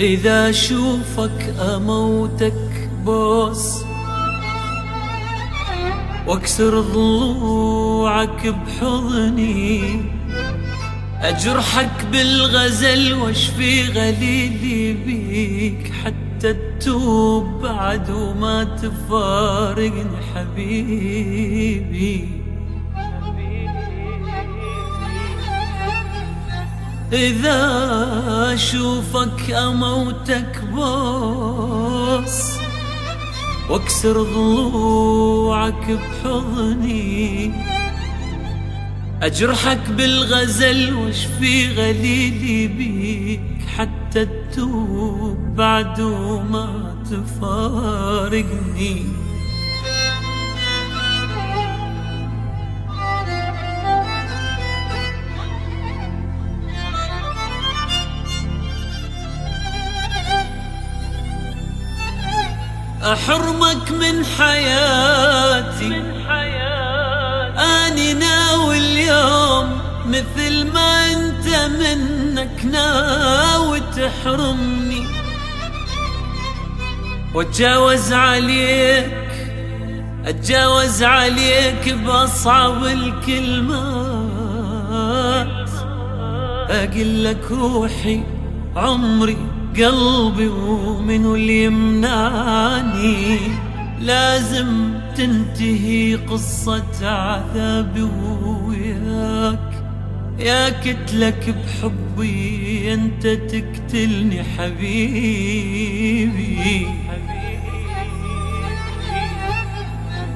إذا أشوفك أموتك بوس وأكسر ضلوعك بحضني أجرحك بالغزل واشفي غليلي بيك حتى تتوب بعد وما تفارقني حبيبي. إذا أشوفك أموتك بوس واكسر ضلوعك بحضني. أجرحك بالغزل واشفي غليلي بيك حتى تتوب بعد ما تفارقني. أحرمك من حياتي. أني ناوي اليوم مثل ما أنت منك ناوي تحرمني. وأتجاوز عليك أتجاوز عليك بأصعب الكلمات. أقول لك روحي عمري. قلبي ومنو اللي يمنعني لازم تنتهي قصة عذابي وياك. يا كتلك بحبي أنت تقتلني حبيبي.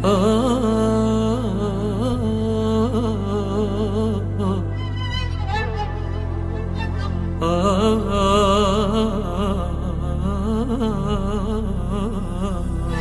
آه آه. آه. oh.